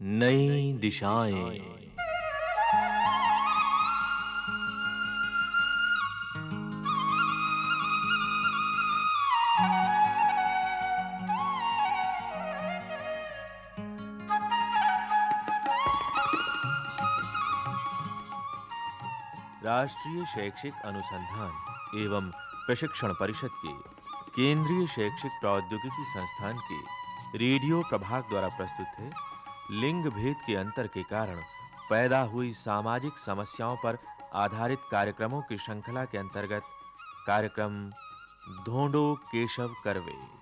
नई दिशाएँ। राष्ट्रीय शैक्षिक अनुसंधान एवं प्रशिक्षण परिषद के केंद्रीय शैक्षिक प्रौद्योगिकी संस्थान के रेडियो प्रभाग द्वारा प्रस्तुत है लिंग भेद के अंतर के कारण पैदा हुई सामाजिक समस्याओं पर आधारित कार्यक्रमों की श्रृंखला के अंतर्गत कार्यक्रम ढोंडो केशव करवे।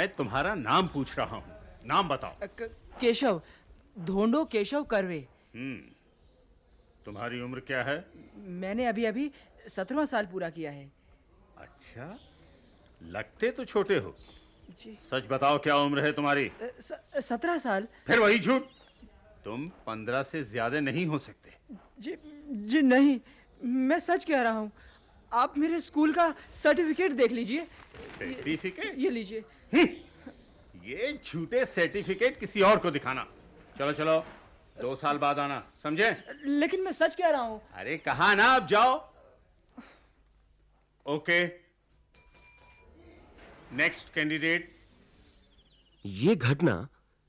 मैं तुम्हारा नाम पूछ रहा हूँ। नाम बताओ। केशव धोंडो केशव करवे। हम्म तुम्हारी उम्र क्या है? मैंने अभी अभी सत्रहवां साल पूरा किया है। अच्छा लगते तो छोटे हो। जी। सच बताओ क्या उम्र है तुम्हारी? सत्रह साल। फिर वही झूठ। तुम पंद्रह से ज़्यादा नहीं हो सकते। जी जी नहीं मैं सच कह रहा हूँ। आप मेरे स्कूल का सर्टिफिकेट देख लीजिए। सर्टिफिकेट ये, ये लीजिए। ये झूठे सर्टिफिकेट किसी और को दिखाना। चलो चलो दो साल बाद आना समझे? लेकिन मैं सच कह रहा हूँ। अरे कहा ना अब जाओ। ओके। नेक्स्ट कैंडिडेट ये घटना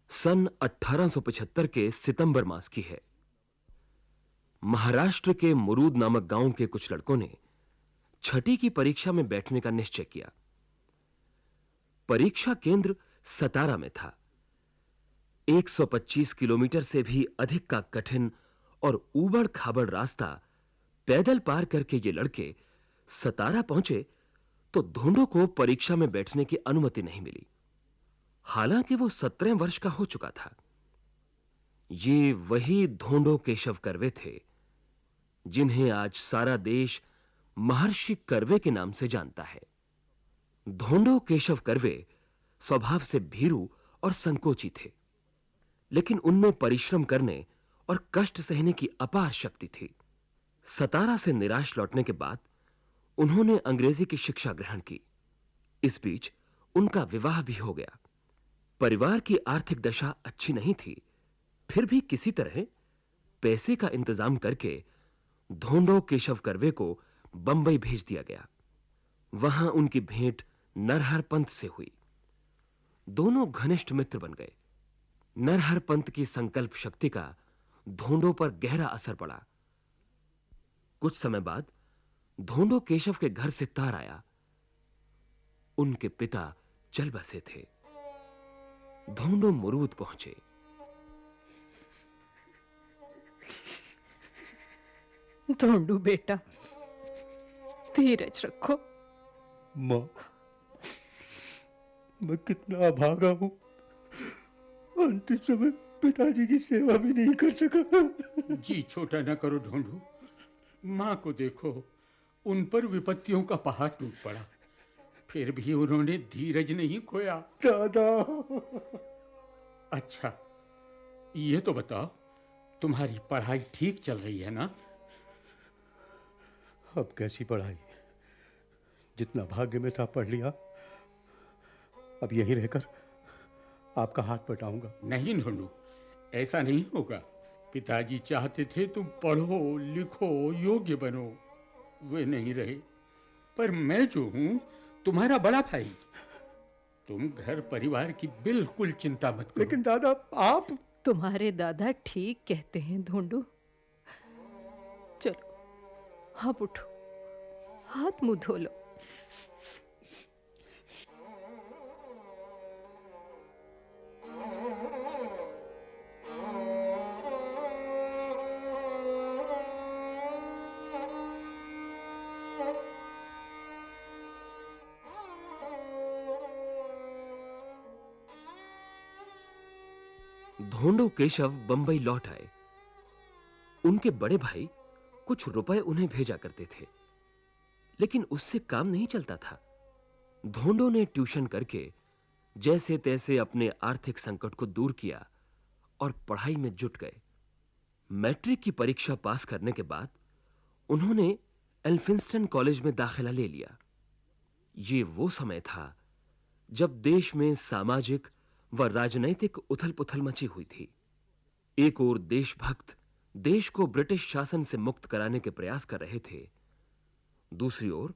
सन 1875 के सितंबर मास की है। महाराष्ट्र के मुरूद नामक गाँव के कुछ लड़कों ने छठी की परीक्षा में बैठने का निश्चय किया। परीक्षा केंद्र सतारा में था। 125 किलोमीटर से भी अधिक का कठिन और ऊबड़ खाबड़ रास्ता पैदल पार करके ये लड़के सतारा पहुँचे तो धोंडो को परीक्षा में बैठने की अनुमति नहीं मिली। हालाँकि वो सत्रह वर्ष का हो चुका था। ये वही धोंडो केशव करवे थे, जिन्हें आज सारा देश महर्षि करवे के नाम से जानता है। धोंडो केशव करवे स्वभाव से भीरू और संकोची थे, लेकिन उनमें परिश्रम करने और कष्ट सहने की अपार शक्ति थी। सतारा से निराश लौटने के बाद उन्होंने अंग्रेज़ी की शिक्षा ग्रहण की। इस बीच उनका विवाह भी हो गया। परिवार की आर्थिक दशा अच्छी नहीं थी, फिर भी किसी तरह पैसे का इंतज़ाम करके धोंडो केशव करवे को बंबई भेज दिया गया। वहाँ उनकी भेंट नरहर पंत से हुई। दोनों घनिष्ठ मित्र बन गए। नरहर पंत की संकल्प शक्ति का धोंडो पर गहरा असर पड़ा। कुछ समय बाद धोंडो केशव के घर से तार आया। उनके पिता चल बसे थे। धोंडो मुरूद पहुँचे। धोंडू बेटा धीरज रखो। माँ मैं कितना अभागा हूँ। अंतिम समय पिताजी की सेवा भी नहीं कर सका। जी छोटा ना करो ढूंढू। माँ को देखो उन पर विपत्तियों का पहाड़ टूट पड़ा। फिर भी उन्होंने धीरज नहीं खोया। दादा। अच्छा ये तो बताओ तुम्हारी पढ़ाई ठीक चल रही है ना? अब कैसी पढ़ाई? जितना भाग्य में था पढ़ लिया अब यहीं रहकर आपका हाथ बटाऊँगा। नहीं ढूंढू ऐसा नहीं होगा। पिताजी चाहते थे तुम पढ़ो लिखो योग्य बनो। वे नहीं रहे। पर मैं जो हूँ तुम्हारा बड़ा भाई। तुम घर परिवार की बिल्कुल चिंता मत करो। लेकिन दादा आप तुम्हारे दादा ठीक कहते हैं धोंडू। चलो आप उठो। हाथ मुँह धो लो। धोंडो केशव बंबई लौट आए। उनके बड़े भाई कुछ रुपए उन्हें भेजा करते थे, लेकिन उससे काम नहीं चलता था। धोंडो ने ट्यूशन करके जैसे तैसे अपने आर्थिक संकट को दूर किया और पढ़ाई में जुट गए। मैट्रिक की परीक्षा पास करने के बाद उन्होंने एल्फिंस्टन कॉलेज में दाखिला ले लिया। ये वो समय था जब देश में सामाजिक व राजनैतिक उथल-पुथल मची हुई थी। एक ओर देशभक्त देश को ब्रिटिश शासन से मुक्त कराने के प्रयास कर रहे थे। दूसरी ओर,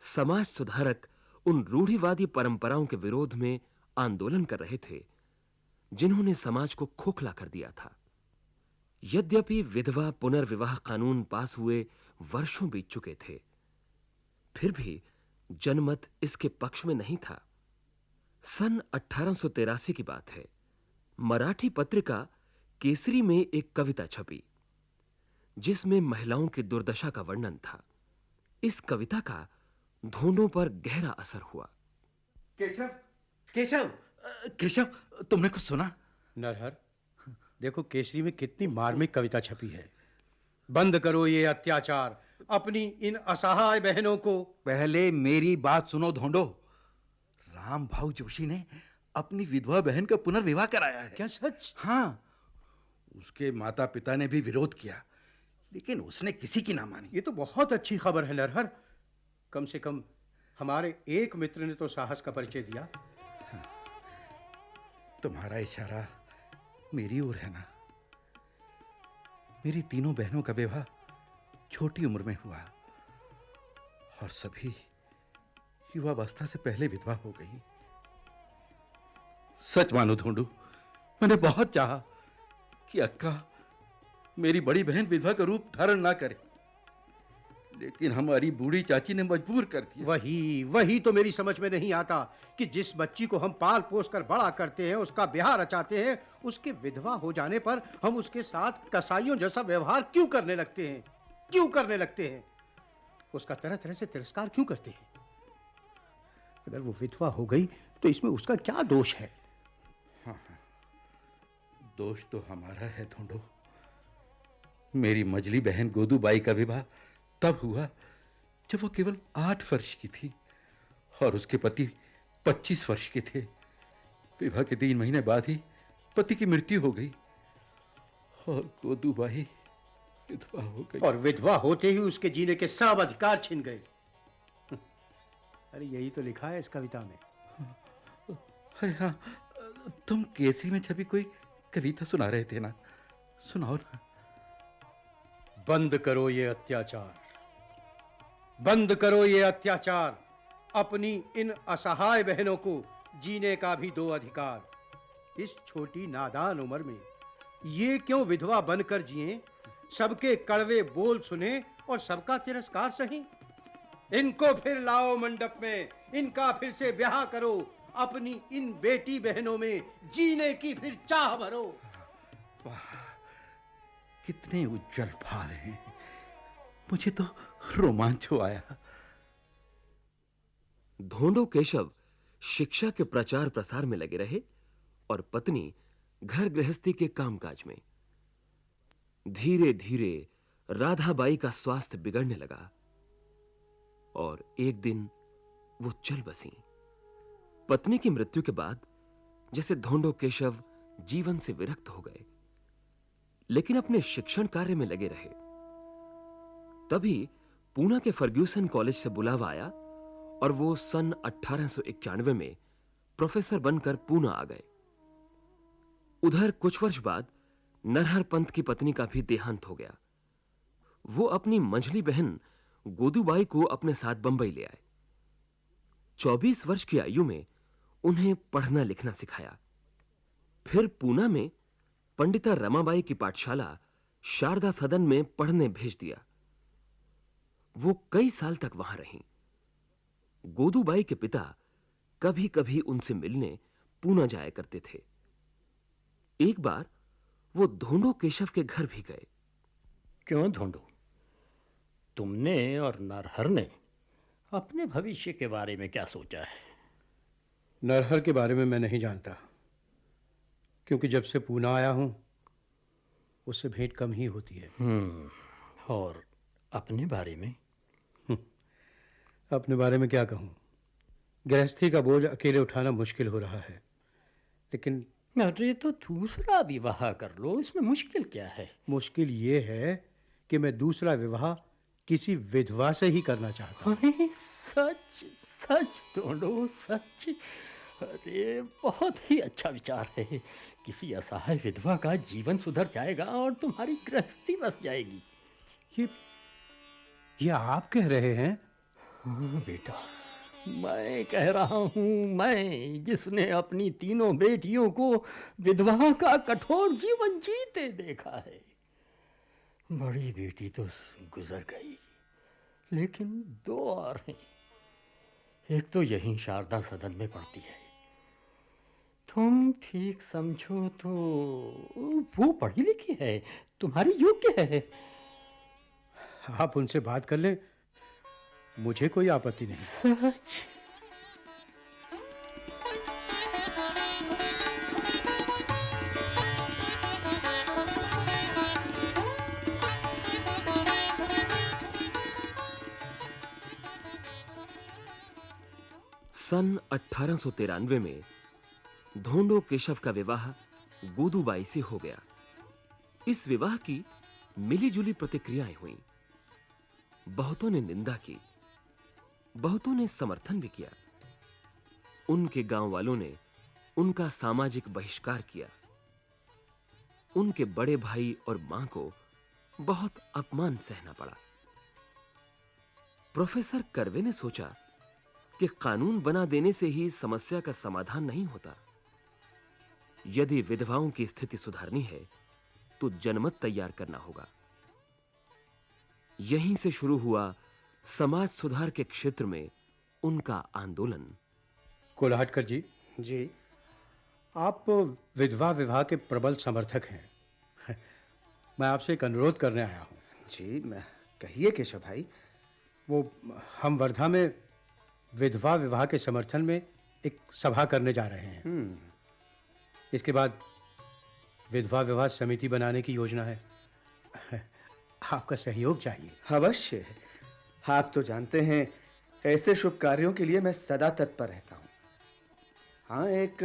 समाज सुधारक उन रूढ़िवादी परंपराओं के विरोध में आंदोलन कर रहे थे, जिन्होंने समाज को खोखला कर दिया था। यद्यपि विधवा पुनर्विवाह कानून पास हुए वर्षों बीत चुके थे, फिर भी जनमत इसके पक्ष में नहीं था। सन 1883 की बात है। मराठी पत्रिका केसरी में एक कविता छपी जिसमें महिलाओं की दुर्दशा का वर्णन था। इस कविता का धोंडों पर गहरा असर हुआ। केशव केशव केशव तुमने कुछ सुना? नरहर देखो केसरी में कितनी मार्मिक कविता छपी है। बंद करो ये अत्याचार अपनी इन असहाय बहनों को। पहले मेरी बात सुनो धोंडो राम भाऊ जोशी ने अपनी विधवा बहन का पुनर्विवाह कराया है। क्या सच? हाँ उसके माता पिता ने भी विरोध किया लेकिन उसने किसी की ना मानी। ये तो बहुत अच्छी खबर है नरहर। कम से कम हमारे एक मित्र ने तो साहस का परिचय दिया। तुम्हारा इशारा मेरी ओर है ना? मेरी तीनों बहनों का विवाह छोटी उम्र में हुआ और सभी युवावस्था से पहले विधवा हो गई। सच मानो ढूंढू मैंने बहुत चाहा कि अक्का मेरी बड़ी बहन विधवा का रूप धारण ना करे। लेकिन हमारी बूढ़ी चाची ने मजबूर कर दिया। वही वही तो मेरी समझ में नहीं आता कि जिस बच्ची को हम पाल पोस कर बड़ा करते हैं उसका ब्याह रचाते हैं उसके विधवा हो जाने पर हम उसके साथ कसाईयों जैसा व्यवहार क्यों करने लगते हैं? क्यों करने लगते हैं? उसका तरह तरह से तिरस्कार क्यों करते हैं? अगर वो विधवा हो गई तो इसमें उसका क्या दोष है? दोष तो हमारा है ढूंढो। मेरी मजली बहन गोदूबाई का विवाह तब हुआ जब वो केवल आठ वर्ष की थी और उसके पति पच्चीस वर्ष के थे। विवाह के तीन महीने बाद ही पति की मृत्यु हो गई और गोदूबाई विधवा हो गई। और विधवा होते ही उसके जीने के सब अधिकार छिन गए। अरे यही तो लिखा है इस कविता में। अरे हाँ तुम केसरी में छपी कोई कविता सुना रहे थे ना? सुनाओ ना। बंद करो ये अत्याचार। बंद करो ये अत्याचार। अपनी इन असहाय बहनों को जीने का भी दो अधिकार। इस छोटी नादान उम्र में ये क्यों विधवा बनकर जिए? सबके कड़वे बोल सुने और सबका तिरस्कार सही। इनको फिर लाओ मंडप में इनका फिर से ब्याह करो अपनी इन बेटी बहनों में जीने की फिर चाह भरो। कितने उज्जवल भाव हैं। मुझे तो रोमांच हो आया। धोंडो केशव शिक्षा के प्रचार प्रसार में लगे रहे और पत्नी घर गृहस्थी के कामकाज में। धीरे धीरे राधाबाई का स्वास्थ्य बिगड़ने लगा। और एक दिन वो चल बसी। पत्नी की मृत्यु के बाद जैसे धोंडो केशव जीवन से विरक्त हो गए, लेकिन अपने शिक्षण कार्य में लगे रहे। तभी पूना के फर्ग्यूसन कॉलेज से बुलावा आया और वो सन 1891 में प्रोफेसर बनकर पूना आ गए। उधर कुछ वर्ष बाद नरहर पंत की पत्नी का भी देहांत हो गया। वो अपनी मंझली बहन गोदूबाई को अपने साथ बंबई ले आए। 24 वर्ष की आयु में उन्हें पढ़ना लिखना सिखाया। फिर पूना में पंडिता रमाबाई की पाठशाला शारदा सदन में पढ़ने भेज दिया। वो कई साल तक वहाँ रहीं। गोदूबाई के पिता कभी-कभी उनसे मिलने पूना जाया करते थे। एक बार वो धोंडो केशव के घर भी गए। क्यों ढूंढो तुमने और नरहर ने अपने भविष्य के बारे में क्या सोचा है? नरहर के बारे में मैं नहीं जानता क्योंकि जब से पूना आया हूँ उससे भेंट कम ही होती है। हम्म और अपने बारे में? अपने बारे में क्या कहूँ? गृहस्थी का बोझ अकेले उठाना मुश्किल हो रहा है लेकिन अरे तो दूसरा विवाह कर लो इसमें मुश्किल क्या है? मुश्किल ये है कि मैं दूसरा विवाह किसी विधवा से ही करना चाहता हूँ। अरे सच सच ढूंढो सच। अरे बहुत ही अच्छा विचार है। किसी असहाय विधवा का जीवन सुधर जाएगा और तुम्हारी गृहस्थी बस जाएगी। ये ये आप कह रहे हैं? हाँ बेटा मैं कह रहा हूँ मैं जिसने अपनी तीनों बेटियों को विधवा का कठोर जीवन जीते देखा है। बड़ी बेटी तो गुजर गई। लेकिन दो और हैं। एक तो यहीं शारदा सदन में पढ़ती है। तुम ठीक समझो तो वो पढ़ी लिखी है तुम्हारी योग्य है। आप उनसे बात कर लें। मुझे कोई आपत्ति नहीं। सच? सन 1893 में धोंडो केशव का विवाह गोदूबाई से हो गया। इस विवाह की मिलीजुली प्रतिक्रियाएँ हुईं। बहुतों ने निंदा की। बहुतों ने समर्थन भी किया। उनके गाँव वालों ने उनका सामाजिक बहिष्कार किया। उनके बड़े भाई और माँ को बहुत अपमान सहना पड़ा। प्रोफेसर करवे ने सोचा कि कानून बना देने से ही समस्या का समाधान नहीं होता। यदि विधवाओं की स्थिति सुधारनी है तो जनमत तैयार करना होगा। यहीं से शुरू हुआ समाज सुधार के क्षेत्र में उनका आंदोलन। कोल्हाटकर जी। जी। आप विधवा विवाह के प्रबल समर्थक हैं। मैं आपसे एक अनुरोध करने आया हूँ। जी मैं कहिए केशव भाई। वो हम वर्धा में विधवा विवाह के समर्थन में एक सभा करने जा रहे हैं। इसके बाद विधवा विवाह समिति बनाने की योजना है। आपका सहयोग चाहिए। अवश्य। आप तो जानते हैं ऐसे शुभ कार्यों के लिए मैं सदा तत्पर रहता हूँ। हाँ एक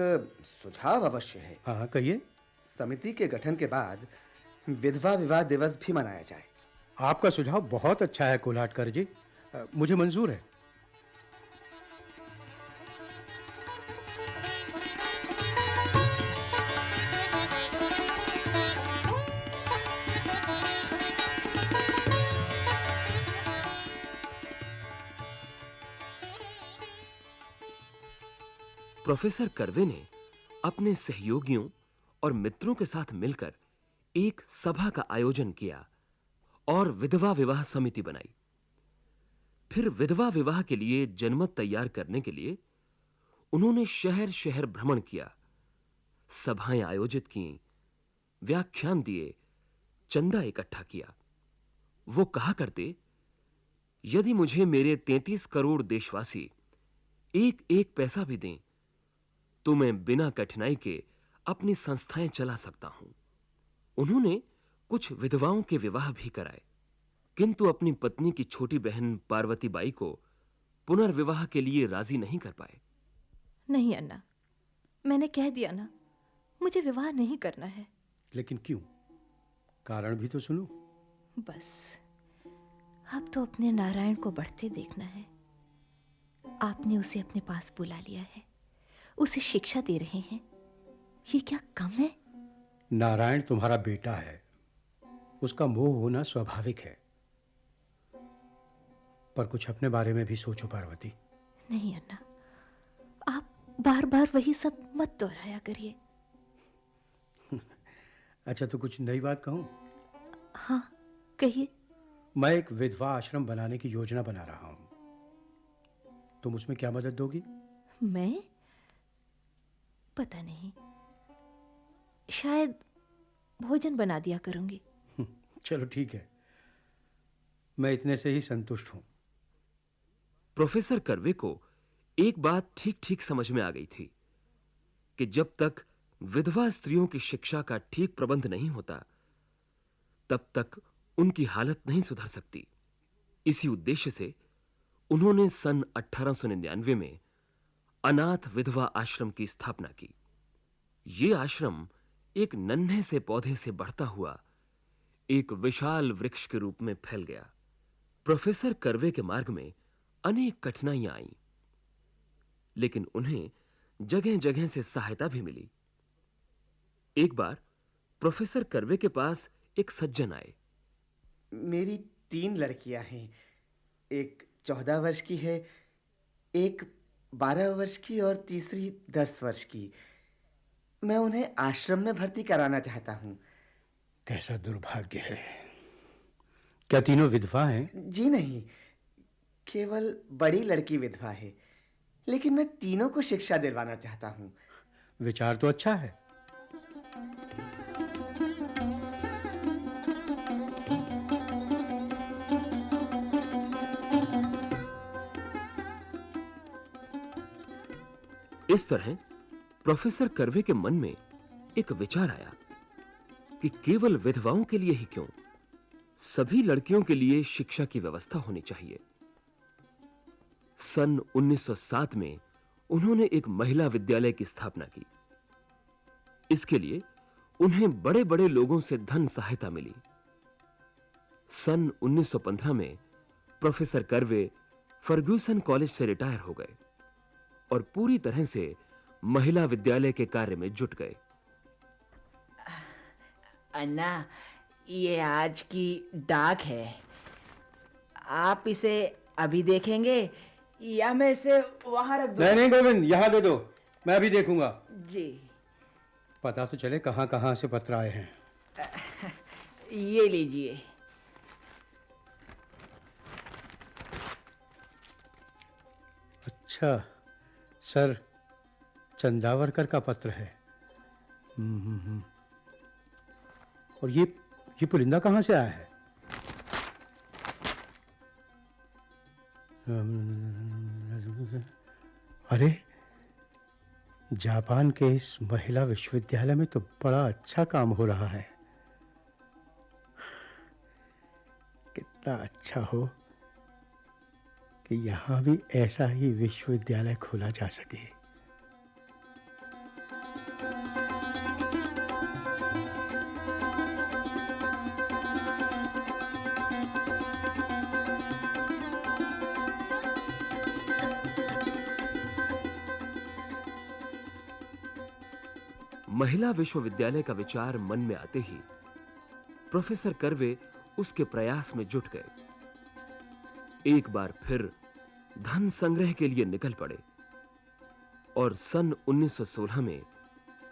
सुझाव अवश्य है। हाँ हाँ कहिए। समिति के गठन के बाद विधवा विवाह दिवस भी मनाया जाए। आपका सुझाव बहुत अच्छा है कोल्हाटकर जी। मुझे मंजूर है। प्रोफेसर करवे ने अपने सहयोगियों और मित्रों के साथ मिलकर एक सभा का आयोजन किया और विधवा विवाह समिति बनाई। फिर विधवा विवाह के लिए जनमत तैयार करने के लिए उन्होंने शहर शहर भ्रमण किया। सभाएँ आयोजित की, व्याख्यान दिए, चंदा इकट्ठा किया। वो कहा करते, यदि मुझे मेरे 33 करोड़ देशवासी एक एक पैसा भी दें तो मैं बिना कठिनाई के अपनी संस्थाएँ चला सकता हूँ। उन्होंने कुछ विधवाओं के विवाह भी कराए। किंतु अपनी पत्नी की छोटी बहन पार्वती बाई को पुनर्विवाह के लिए राज़ी नहीं कर पाए। नहीं अन्ना। मैंने कह दिया ना मुझे विवाह नहीं करना है। लेकिन क्यों? कारण भी तो सुनो। बस अब तो अपने नारायण को बढ़ते देखना है। आपने उसे अपने पास बुला लिया है। उसे शिक्षा दे रहे हैं। ये क्या कम है? नारायण तुम्हारा बेटा है। उसका मोह होना स्वाभाविक है। पर कुछ अपने बारे में भी सोचो पार्वती। नहीं अन्ना। बार बार वही सब मत दोहराया करिए। अच्छा तो कुछ नई बात कहूँ? हाँ कहिए। मैं एक विधवा आश्रम बनाने की योजना बना रहा हूँ। तुम उसमें क्या मदद दोगी? मैं? पता नहीं। शायद भोजन बना दिया करूँगी। चलो ठीक है। मैं इतने से ही संतुष्ट हूँ। प्रोफेसर करवे को एक बात ठीक ठीक समझ में आ गई थी, कि जब तक विधवा स्त्रियों की शिक्षा का ठीक प्रबंध नहीं होता, तब तक उनकी हालत नहीं सुधर सकती। इसी उद्देश्य से उन्होंने सन 1899 में अनाथ विधवा आश्रम की स्थापना की। यह आश्रम एक नन्हे से पौधे से बढ़ता हुआ एक विशाल वृक्ष के रूप में फैल गया। प्रोफेसर करवे के मार्ग में अनेक कठिनाइयाँ आईं। लेकिन उन्हें जगह-जगह से सहायता भी मिली। एक बार प्रोफेसर करवे के पास एक सज्जन आए। मेरी तीन लड़कियाँ हैं। एक चौदह वर्ष की है एक बारह वर्ष की और तीसरी दस वर्ष की। मैं उन्हें आश्रम में भर्ती कराना चाहता हूँ। कैसा दुर्भाग्य है। क्या तीनों विधवा हैं? जी नहीं केवल बड़ी लड़की विधवा है। लेकिन मैं तीनों को शिक्षा दिलवाना चाहता हूँ। विचार तो अच्छा है। इस तरह प्रोफेसर करवे के मन में एक विचार आया कि केवल विधवाओं के लिए ही क्यों? सभी लड़कियों के लिए शिक्षा की व्यवस्था होनी चाहिए। सन 1907 में उन्होंने एक महिला विद्यालय की स्थापना की। इसके लिए उन्हें बड़े-बड़े लोगों से धन सहायता मिली। सन 1915 में प्रोफेसर करवे फर्ग्यूसन कॉलेज से रिटायर हो गए और पूरी तरह से महिला विद्यालय के कार्य में जुट गए। अन्ना, ये आज की डाक है। आप इसे अभी देखेंगे? या मैं इसे वहाँ रख दूँ? नहीं नहीं गोविंद यहाँ दे दो। मैं अभी देखूँगा। जी। पता तो चले कहाँ कहाँ से पत्र आए हैं। ये लीजिए। अच्छा सर चंदावरकर का पत्र है। हम्म, हम्म, हम्म। और ये ये पुलिंदा कहाँ से आया है? अरे, जापान के इस महिला विश्वविद्यालय में तो बड़ा अच्छा काम हो रहा है। कितना अच्छा हो कि यहाँ भी ऐसा ही विश्वविद्यालय खोला जा सके। महिला विश्वविद्यालय का विचार मन में आते ही प्रोफेसर करवे उसके प्रयास में जुट गए। एक बार फिर धन संग्रह के लिए निकल पड़े और सन 1916 में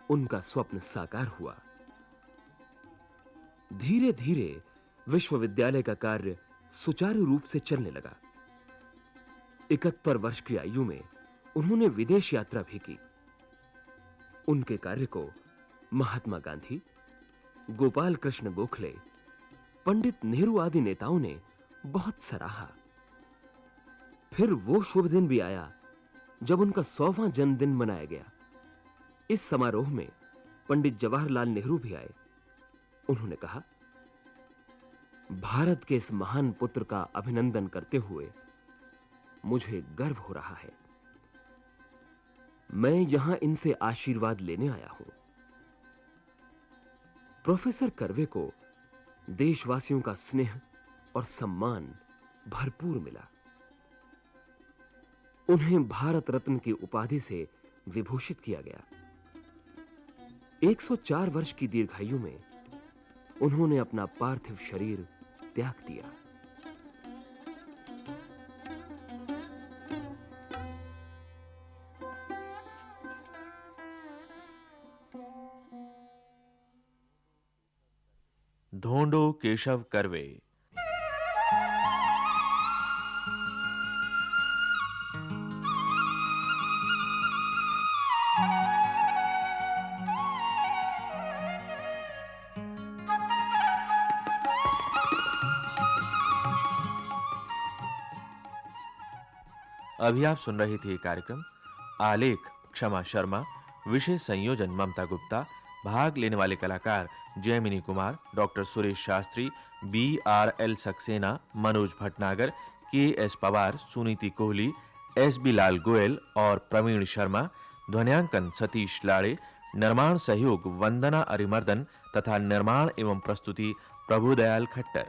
उनका स्वप्न साकार हुआ। धीरे-धीरे विश्वविद्यालय का कार्य सुचारू रूप से चलने लगा। 71 वर्ष की आयु में उन्होंने विदेश यात्रा भी की। उनके कार्य को महात्मा गांधी, गोपाल कृष्ण गोखले, पंडित नेहरू आदि नेताओं ने बहुत सराहा। फिर वो शुभ दिन भी आया, जब उनका सौवां जन्मदिन मनाया गया। इस समारोह में पंडित जवाहरलाल नेहरू भी आए। उन्होंने कहा, भारत के इस महान पुत्र का अभिनंदन करते हुए मुझे गर्व हो रहा है। मैं यहाँ इनसे आशीर्वाद लेने आया हूँ। प्रोफेसर करवे को देशवासियों का स्नेह और सम्मान भरपूर मिला। उन्हें भारत रत्न की उपाधि से विभूषित किया गया। 104 वर्ष की दीर्घायु में उन्होंने अपना पार्थिव शरीर त्याग दिया। ढोंडो केशव करवे। अभी आप सुन रहे थे कार्यक्रम आलेख क्षमा शर्मा विषय संयोजन ममता गुप्ता भाग लेने वाले कलाकार Jaimini Kumar, doctor Suresh Shastri, B R L Saksena, Manoj Bhatnagar, K S Pawar, Suniti Kohli, S B Lal Goyal और प्रवीण शर्मा, ध्वनियांकन सतीश लाड़े, निर्माण सहयोग वंदना अरिमर्दन तथा निर्माण एवं प्रस्तुति प्रभुदयाल खट्टर।